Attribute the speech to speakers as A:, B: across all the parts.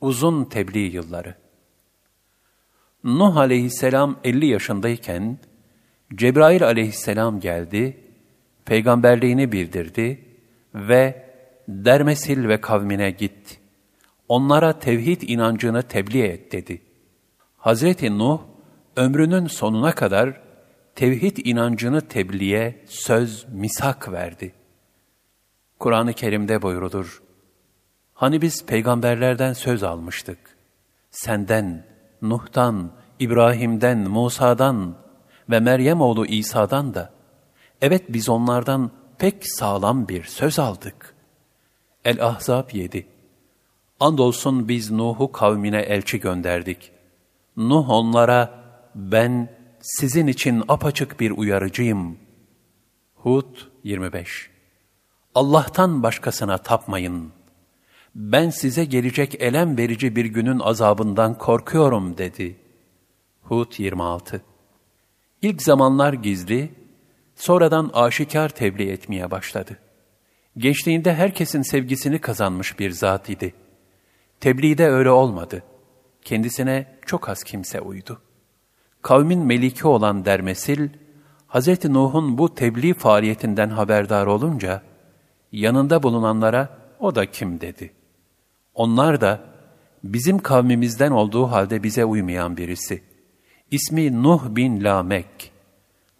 A: Uzun tebliğ yılları Nuh aleyhisselam 50 yaşındayken, Cebrail aleyhisselam geldi, peygamberliğini bildirdi ve Dermesil ve kavmine git. Onlara tevhid inancını tebliğ et dedi. Hazreti Nuh, ömrünün sonuna kadar tevhid inancını tebliğe söz, misak verdi. Kur'an-ı Kerim'de buyurulur, Hani biz peygamberlerden söz almıştık. Senden, Nuh'tan, İbrahim'den, Musa'dan ve Meryem oğlu İsa'dan da. Evet biz onlardan pek sağlam bir söz aldık. El-Ahzab 7 Andolsun biz Nuh'u kavmine elçi gönderdik. Nuh onlara, ben sizin için apaçık bir uyarıcıyım. Hud 25 Allah'tan başkasına tapmayın.'' Ben size gelecek elem verici bir günün azabından korkuyorum dedi. Hud 26 İlk zamanlar gizli, sonradan aşikar tebliğ etmeye başladı. Gençliğinde herkesin sevgisini kazanmış bir zat idi. Tebliğde öyle olmadı. Kendisine çok az kimse uydu. Kavmin meliki olan Dermesil, Hz. Nuh'un bu tebliğ faaliyetinden haberdar olunca, yanında bulunanlara o da kim dedi. Onlar da bizim kavmimizden olduğu halde bize uymayan birisi. İsmi Nuh bin Lamek.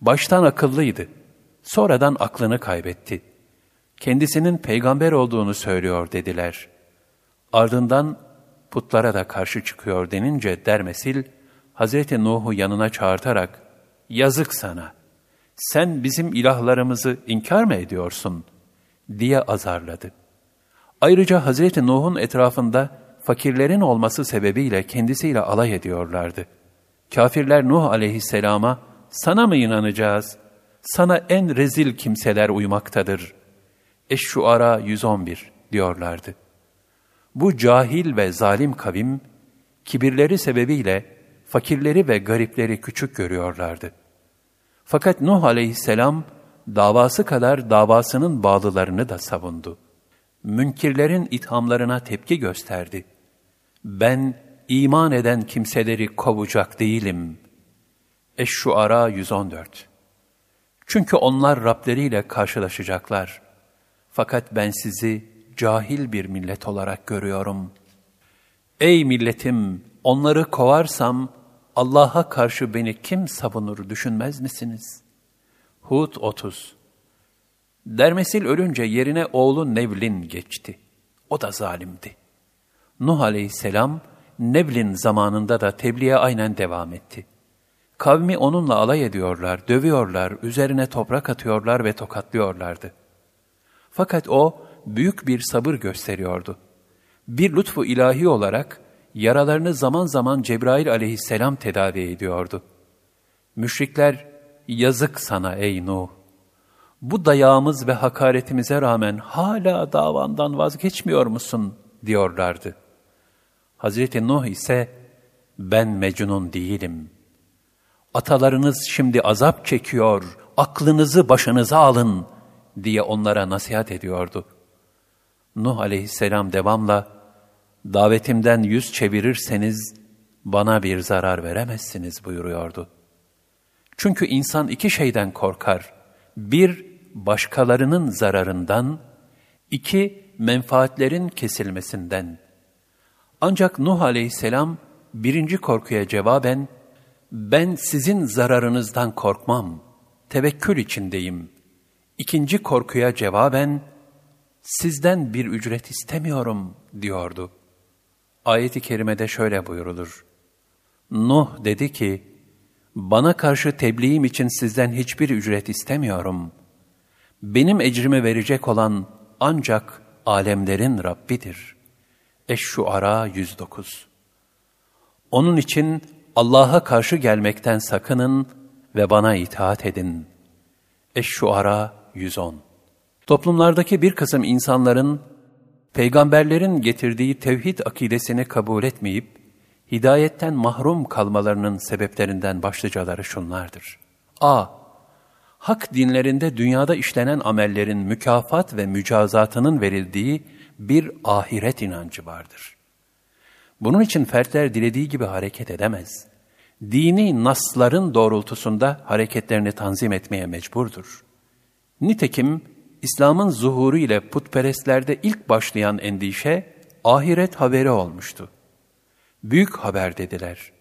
A: Baştan akıllıydı. Sonradan aklını kaybetti. Kendisinin peygamber olduğunu söylüyor dediler. Ardından putlara da karşı çıkıyor denince Dermesil, Hazreti Nuh'u yanına çağırtarak, yazık sana, sen bizim ilahlarımızı inkar mı ediyorsun? diye azarladı. Ayrıca Hazreti Nuh'un etrafında fakirlerin olması sebebiyle kendisiyle alay ediyorlardı. Kafirler Nuh aleyhisselama, sana mı inanacağız? Sana en rezil kimseler uymaktadır. Eş-Şuara 111 diyorlardı. Bu cahil ve zalim kavim, kibirleri sebebiyle fakirleri ve garipleri küçük görüyorlardı. Fakat Nuh aleyhisselam, davası kadar davasının bağlılarını da savundu münkirlerin ithamlarına tepki gösterdi. Ben iman eden kimseleri kovacak değilim. Eş-Şuara 114 Çünkü onlar Rableriyle karşılaşacaklar. Fakat ben sizi cahil bir millet olarak görüyorum. Ey milletim! Onları kovarsam Allah'a karşı beni kim savunur düşünmez misiniz? Hud 30 Dermesil ölünce yerine oğlu Nevlin geçti. O da zalimdi. Nuh aleyhisselam Nevlin zamanında da tebliğe aynen devam etti. Kavmi onunla alay ediyorlar, dövüyorlar, üzerine toprak atıyorlar ve tokatlıyorlardı. Fakat o büyük bir sabır gösteriyordu. Bir lütfu ilahi olarak yaralarını zaman zaman Cebrail aleyhisselam tedavi ediyordu. Müşrikler, yazık sana ey Nuh, bu dayağımız ve hakaretimize rağmen hala davandan vazgeçmiyor musun diyorlardı. Hazreti Nuh ise ben Mecnun değilim. Atalarınız şimdi azap çekiyor, aklınızı başınıza alın diye onlara nasihat ediyordu. Nuh aleyhisselam devamla davetimden yüz çevirirseniz bana bir zarar veremezsiniz buyuruyordu. Çünkü insan iki şeyden korkar. Bir, başkalarının zararından, iki, menfaatlerin kesilmesinden. Ancak Nuh aleyhisselam birinci korkuya cevaben, ben sizin zararınızdan korkmam, tevekkül içindeyim. İkinci korkuya cevaben, sizden bir ücret istemiyorum diyordu. Ayet-i kerimede şöyle buyurulur. Nuh dedi ki, bana karşı tebliğim için sizden hiçbir ücret istemiyorum. Benim ecrimi verecek olan ancak alemlerin Rabbidir. Eş-Şuara 109 Onun için Allah'a karşı gelmekten sakının ve bana itaat edin. Eş-Şuara 110 Toplumlardaki bir kısım insanların, peygamberlerin getirdiği tevhid akidesini kabul etmeyip, hidayetten mahrum kalmalarının sebeplerinden başlıcaları şunlardır. A. Hak dinlerinde dünyada işlenen amellerin mükafat ve mücazatının verildiği bir ahiret inancı vardır. Bunun için fertler dilediği gibi hareket edemez. Dini nasların doğrultusunda hareketlerini tanzim etmeye mecburdur. Nitekim İslam'ın zuhuru ile putperestlerde ilk başlayan endişe ahiret haberi olmuştu. Büyük haber dediler.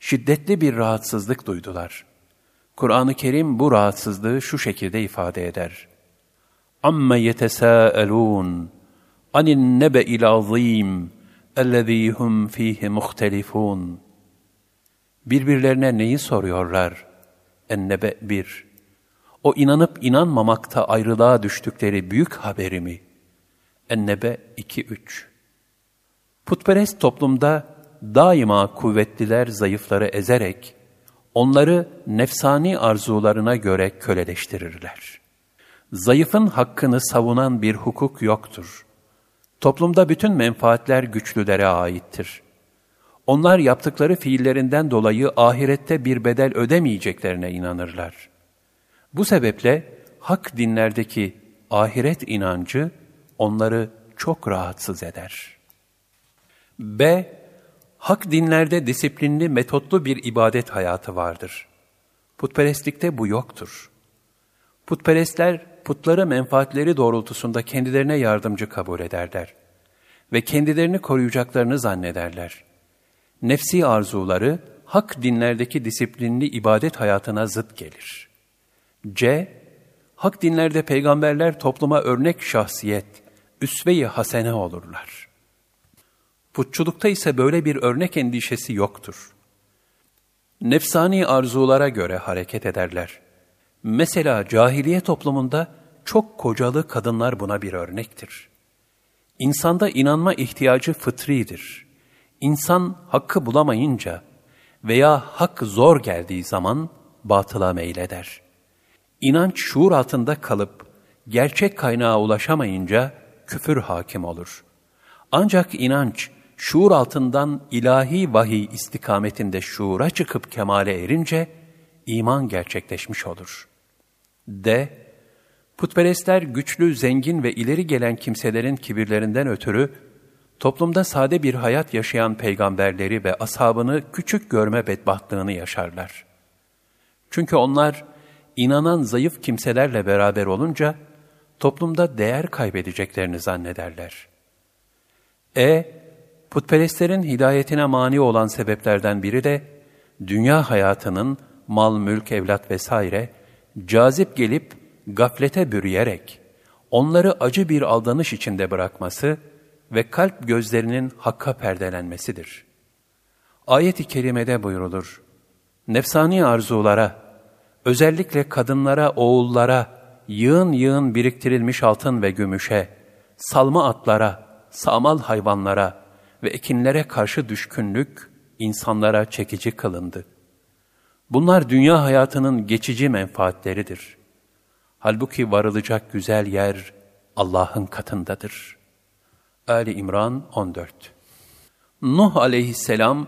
A: Şiddetli bir rahatsızlık duydular. Kur'an-ı Kerim bu rahatsızlığı şu şekilde ifade eder. Amma yetesâelûn anin nebe'il azîm ellezî hum fîhi muhtelifûn. Birbirlerine neyi soruyorlar? Ennebe bir. O inanıp inanmamakta ayrılığa düştükleri büyük haberi mi? Ennebe 2-3 Putperest toplumda daima kuvvetliler zayıfları ezerek, onları nefsani arzularına göre köleleştirirler. Zayıfın hakkını savunan bir hukuk yoktur. Toplumda bütün menfaatler güçlülere aittir. Onlar yaptıkları fiillerinden dolayı ahirette bir bedel ödemeyeceklerine inanırlar. Bu sebeple hak dinlerdeki ahiret inancı onları çok rahatsız eder. B. Hak dinlerde disiplinli, metotlu bir ibadet hayatı vardır. Putperestlikte bu yoktur. Putperestler putları menfaatleri doğrultusunda kendilerine yardımcı kabul ederler ve kendilerini koruyacaklarını zannederler. Nefsi arzuları hak dinlerdeki disiplinli ibadet hayatına zıt gelir. C. Hak dinlerde peygamberler topluma örnek şahsiyet, üsve-i hasene olurlar. Putçulukta ise böyle bir örnek endişesi yoktur. Nefsani arzulara göre hareket ederler. Mesela cahiliye toplumunda çok kocalı kadınlar buna bir örnektir. İnsanda inanma ihtiyacı fıtridir. İnsan hakkı bulamayınca veya hak zor geldiği zaman batıla meyleder. İnanç şuur altında kalıp gerçek kaynağa ulaşamayınca küfür hakim olur. Ancak inanç şuur altından ilahi vahiy istikametinde şuura çıkıp kemale erince iman gerçekleşmiş olur. D. Putperestler güçlü, zengin ve ileri gelen kimselerin kibirlerinden ötürü toplumda sade bir hayat yaşayan peygamberleri ve ashabını küçük görme bedbahtlığını yaşarlar. Çünkü onlar inanan zayıf kimselerle beraber olunca toplumda değer kaybedeceklerini zannederler. E. Putperestlerin hidayetine mani olan sebeplerden biri de dünya hayatının mal, mülk, evlat vesaire cazip gelip gaflete bürüyerek onları acı bir aldanış içinde bırakması ve kalp gözlerinin hakka perdelenmesidir. Ayet-i kerimede buyrulur. Nefsani arzulara, özellikle kadınlara, oğullara, yığın yığın biriktirilmiş altın ve gümüşe, salma atlara, samal hayvanlara ve ekinlere karşı düşkünlük insanlara çekici kılındı. Bunlar dünya hayatının geçici menfaatleridir. Halbuki varılacak güzel yer Allah'ın katındadır. Ali İmran 14 Nuh aleyhisselam,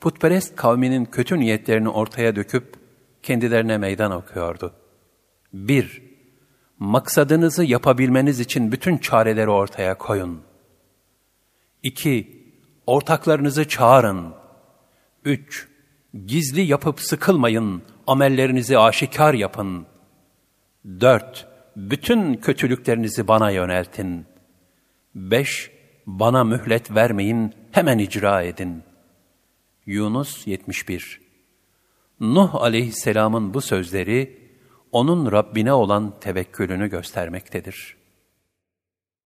A: putperest kavminin kötü niyetlerini ortaya döküp kendilerine meydan okuyordu. 1. Maksadınızı yapabilmeniz için bütün çareleri ortaya koyun. 2. Ortaklarınızı çağırın. 3. Gizli yapıp sıkılmayın, amellerinizi aşikar yapın. 4. Bütün kötülüklerinizi bana yöneltin. 5. Bana mühlet vermeyin, hemen icra edin. Yunus 71 Nuh aleyhisselamın bu sözleri, onun Rabbine olan tevekkülünü göstermektedir.